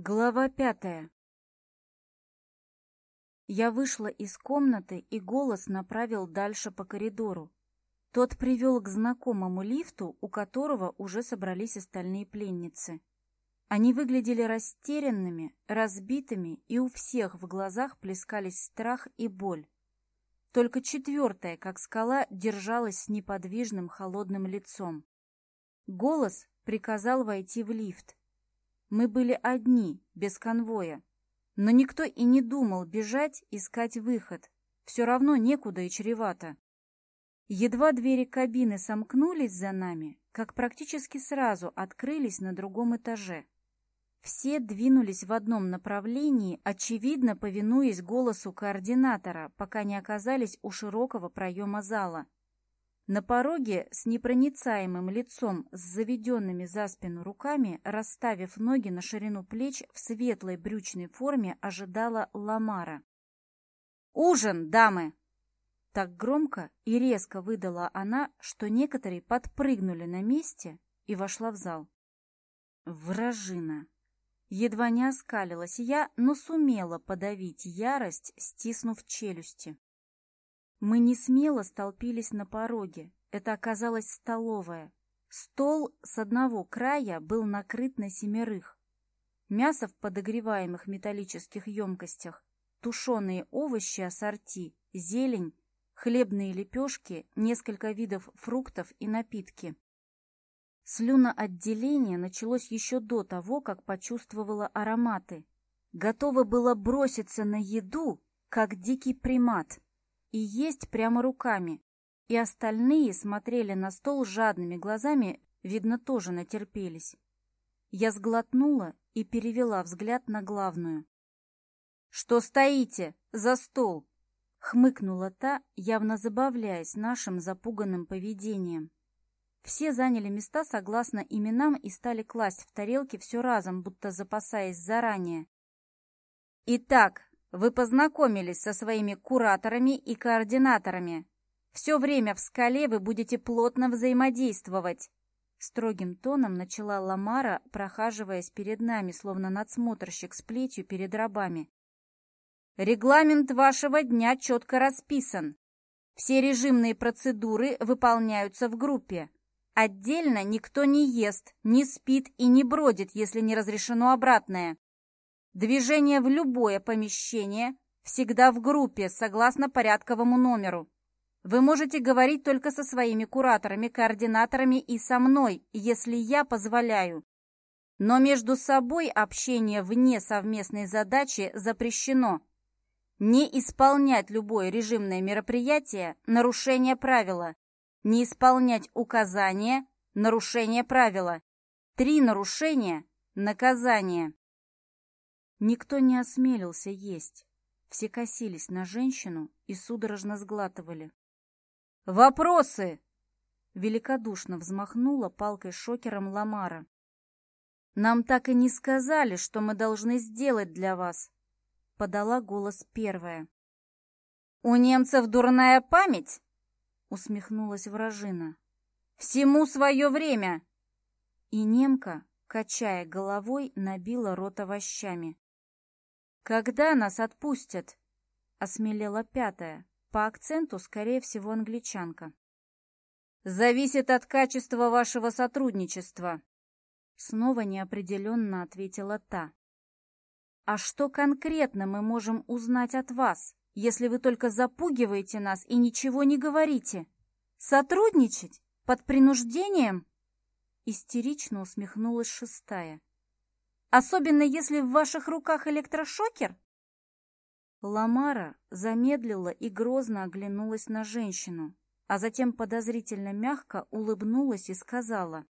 Глава пятая. Я вышла из комнаты, и голос направил дальше по коридору. Тот привел к знакомому лифту, у которого уже собрались остальные пленницы. Они выглядели растерянными, разбитыми, и у всех в глазах плескались страх и боль. Только четвертая, как скала, держалась с неподвижным холодным лицом. Голос приказал войти в лифт, мы были одни, без конвоя. Но никто и не думал бежать, искать выход. Все равно некуда и чревато. Едва двери кабины сомкнулись за нами, как практически сразу открылись на другом этаже. Все двинулись в одном направлении, очевидно повинуясь голосу координатора, пока не оказались у широкого проема зала — на пороге с непроницаемым лицом, с заведенными за спину руками, расставив ноги на ширину плеч, в светлой брючной форме ожидала Ламара. «Ужин, дамы!» Так громко и резко выдала она, что некоторые подпрыгнули на месте и вошла в зал. «Вражина!» Едва не оскалилась я, но сумела подавить ярость, стиснув челюсти. Мы не смело столпились на пороге. Это оказалась столовая. Стол с одного края был накрыт на семерых. Мясо в подогреваемых металлических емкостях, тушеные овощи ассорти, зелень, хлебные лепешки, несколько видов фруктов и напитки. Слюноотделение началось еще до того, как почувствовала ароматы. Готова была броситься на еду, как дикий примат и есть прямо руками, и остальные смотрели на стол жадными глазами, видно, тоже натерпелись. Я сглотнула и перевела взгляд на главную. «Что стоите? За стол!» — хмыкнула та, явно забавляясь нашим запуганным поведением. Все заняли места согласно именам и стали класть в тарелки все разом, будто запасаясь заранее. «Итак, вы познакомились со своими кураторами и координаторами. Все время в скале вы будете плотно взаимодействовать. Строгим тоном начала Ламара, прохаживаясь перед нами, словно надсмотрщик с плетью перед рабами. Регламент вашего дня четко расписан. Все режимные процедуры выполняются в группе. Отдельно никто не ест, не спит и не бродит, если не разрешено обратное. Движение в любое помещение всегда в группе, согласно порядковому номеру. Вы можете говорить только со своими кураторами, координаторами и со мной, если я позволяю. Но между собой общение вне совместной задачи запрещено. Не исполнять любое режимное мероприятие – нарушение правила. Не исполнять указания – нарушение правила. Три нарушения – наказание. Никто не осмелился есть. Все косились на женщину и судорожно сглатывали. «Вопросы!» Великодушно взмахнула палкой шокером Ламара. «Нам так и не сказали, что мы должны сделать для вас!» Подала голос первая. «У немцев дурная память?» Усмехнулась вражина. «Всему свое время!» И немка, качая головой, набила рот овощами. «Когда нас отпустят?» — осмелела пятая, по акценту, скорее всего, англичанка. «Зависит от качества вашего сотрудничества», — снова неопределенно ответила та. «А что конкретно мы можем узнать от вас, если вы только запугиваете нас и ничего не говорите? Сотрудничать? Под принуждением?» Истерично усмехнулась шестая. Особенно если в ваших руках электрошокер? Ламара замедлила и грозно оглянулась на женщину, а затем подозрительно мягко улыбнулась и сказала.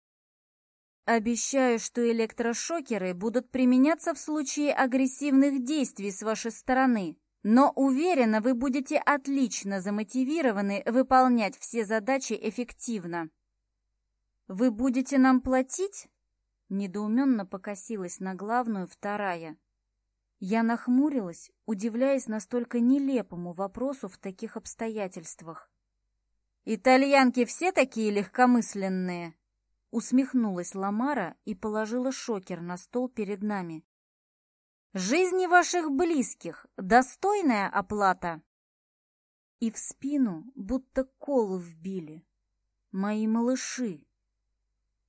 «Обещаю, что электрошокеры будут применяться в случае агрессивных действий с вашей стороны, но уверена, вы будете отлично замотивированы выполнять все задачи эффективно. Вы будете нам платить?» Недоуменно покосилась на главную вторая. Я нахмурилась, удивляясь настолько нелепому вопросу в таких обстоятельствах. «Итальянки все такие легкомысленные!» Усмехнулась Ламара и положила шокер на стол перед нами. «Жизни ваших близких — достойная оплата!» И в спину будто кол вбили. «Мои малыши!»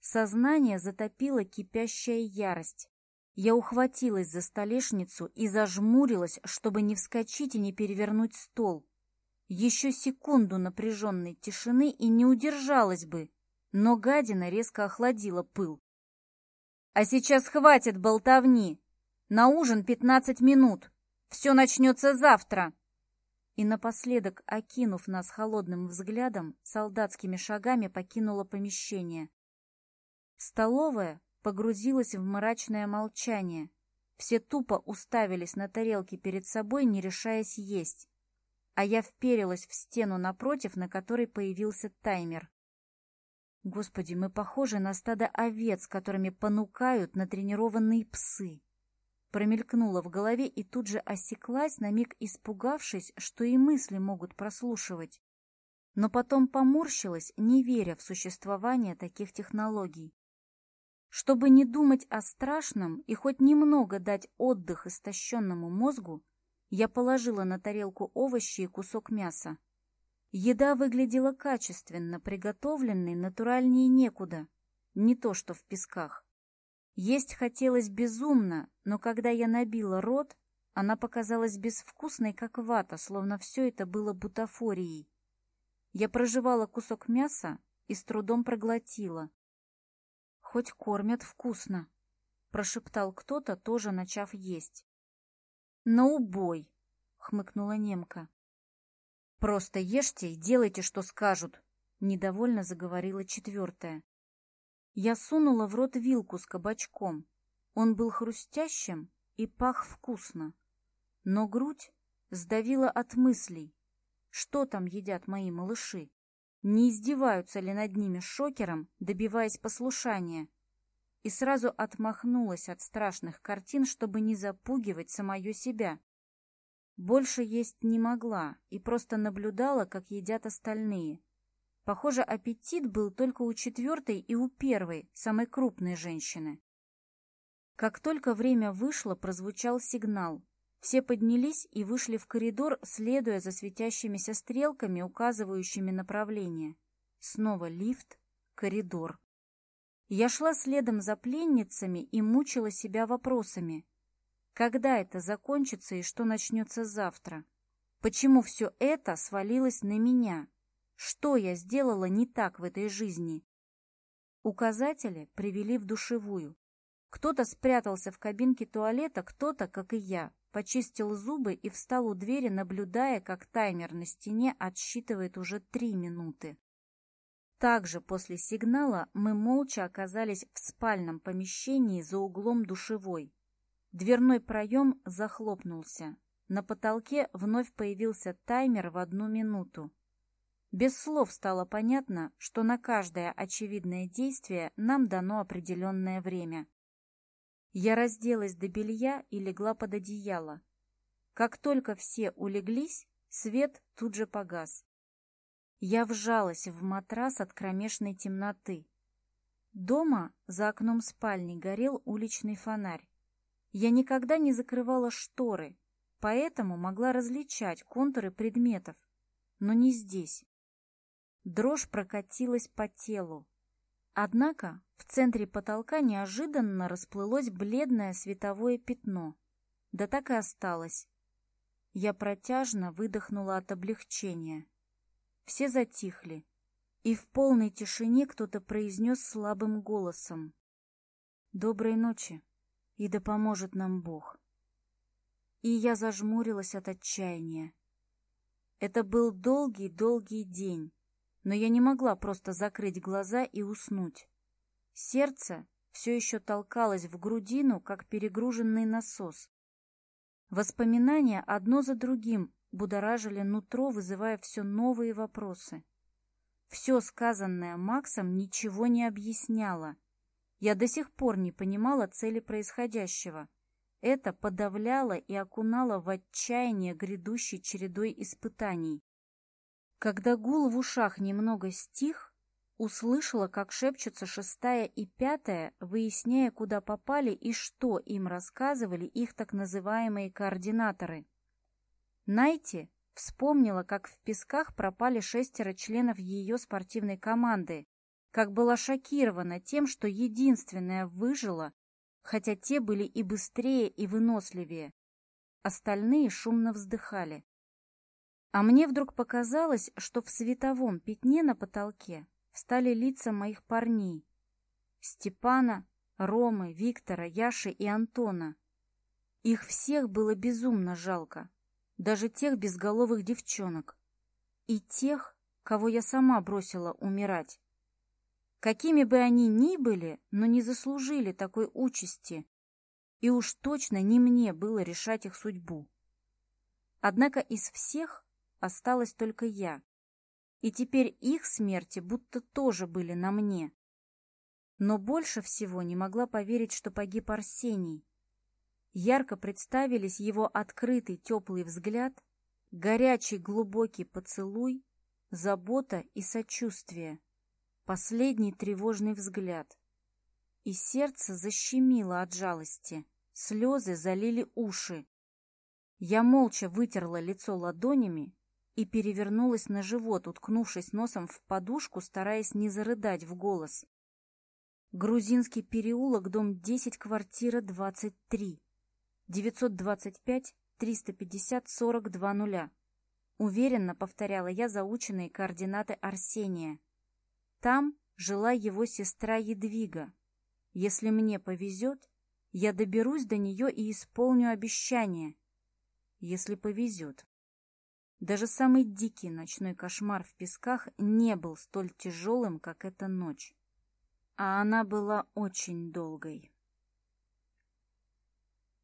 Сознание затопило кипящая ярость. Я ухватилась за столешницу и зажмурилась, чтобы не вскочить и не перевернуть стол. Еще секунду напряженной тишины и не удержалась бы, но гадина резко охладила пыл. «А сейчас хватит болтовни! На ужин пятнадцать минут! Все начнется завтра!» И напоследок, окинув нас холодным взглядом, солдатскими шагами покинула помещение. Столовая погрузилась в мрачное молчание. Все тупо уставились на тарелки перед собой, не решаясь есть. А я вперилась в стену напротив, на которой появился таймер. Господи, мы похожи на стадо овец, которыми понукают натренированные псы. Промелькнула в голове и тут же осеклась, на миг испугавшись, что и мысли могут прослушивать. Но потом поморщилась, не веря в существование таких технологий. Чтобы не думать о страшном и хоть немного дать отдых истощенному мозгу, я положила на тарелку овощи и кусок мяса. Еда выглядела качественно, приготовленной натуральнее некуда, не то что в песках. Есть хотелось безумно, но когда я набила рот, она показалась безвкусной, как вата, словно все это было бутафорией. Я прожевала кусок мяса и с трудом проглотила, хоть кормят вкусно», — прошептал кто-то, тоже начав есть. «На убой!» — хмыкнула немка. «Просто ешьте и делайте, что скажут», — недовольно заговорила четвертая. Я сунула в рот вилку с кабачком. Он был хрустящим и пах вкусно. Но грудь сдавила от мыслей. Что там едят мои малыши? не издеваются ли над ними шокером, добиваясь послушания, и сразу отмахнулась от страшных картин, чтобы не запугивать самую себя. Больше есть не могла и просто наблюдала, как едят остальные. Похоже, аппетит был только у четвертой и у первой, самой крупной женщины. Как только время вышло, прозвучал сигнал, все поднялись и вышли в коридор, следуя за светящимися стрелками, указывающими направление. Снова лифт, коридор. Я шла следом за пленницами и мучила себя вопросами. Когда это закончится и что начнется завтра? Почему все это свалилось на меня? Что я сделала не так в этой жизни? Указатели привели в душевую. Кто-то спрятался в кабинке туалета, кто-то, как и я, почистил зубы и встал у двери, наблюдая, как таймер на стене отсчитывает уже три минуты. Также после сигнала мы молча оказались в спальном помещении за углом душевой. Дверной проем захлопнулся. На потолке вновь появился таймер в одну минуту. Без слов стало понятно, что на каждое очевидное действие нам дано определенное время. Я разделась до белья и легла под одеяло. Как только все улеглись, свет тут же погас. Я вжалась в матрас от кромешной темноты. Дома за окном спальни горел уличный фонарь. Я никогда не закрывала шторы, поэтому могла различать контуры предметов, но не здесь. Дрожь прокатилась по телу. Однако в центре потолка неожиданно расплылось бледное световое пятно. Да так и осталось. Я протяжно выдохнула от облегчения. Все затихли, и в полной тишине кто-то произнес слабым голосом. «Доброй ночи, и да поможет нам Бог». И я зажмурилась от отчаяния. Это был долгий-долгий день, но я не могла просто закрыть глаза и уснуть. Сердце все еще толкалось в грудину, как перегруженный насос. Воспоминания одно за другим будоражили нутро, вызывая все новые вопросы. Все сказанное Максом ничего не объясняло. Я до сих пор не понимала цели происходящего. Это подавляло и окунало в отчаяние грядущей чередой испытаний. Когда гул в ушах немного стих, Услышала, как шепчутся шестая и пятая, выясняя, куда попали и что им рассказывали их так называемые координаторы. Найти вспомнила, как в песках пропали шестеро членов ее спортивной команды, как была шокирована тем, что единственная выжила, хотя те были и быстрее, и выносливее. Остальные шумно вздыхали. А мне вдруг показалось, что в световом пятне на потолке Встали лица моих парней. Степана, Ромы, Виктора, Яши и Антона. Их всех было безумно жалко. Даже тех безголовых девчонок. И тех, кого я сама бросила умирать. Какими бы они ни были, но не заслужили такой участи. И уж точно не мне было решать их судьбу. Однако из всех осталась только я и теперь их смерти будто тоже были на мне. Но больше всего не могла поверить, что погиб Арсений. Ярко представились его открытый теплый взгляд, горячий глубокий поцелуй, забота и сочувствие, последний тревожный взгляд. И сердце защемило от жалости, слезы залили уши. Я молча вытерла лицо ладонями и перевернулась на живот, уткнувшись носом в подушку, стараясь не зарыдать в голос. Грузинский переулок, дом 10, квартира 23. 925-350-42-0. Уверенно повторяла я заученные координаты Арсения. Там жила его сестра Едвига. Если мне повезет, я доберусь до нее и исполню обещание. Если повезет. Даже самый дикий ночной кошмар в песках не был столь тяжелым, как эта ночь. А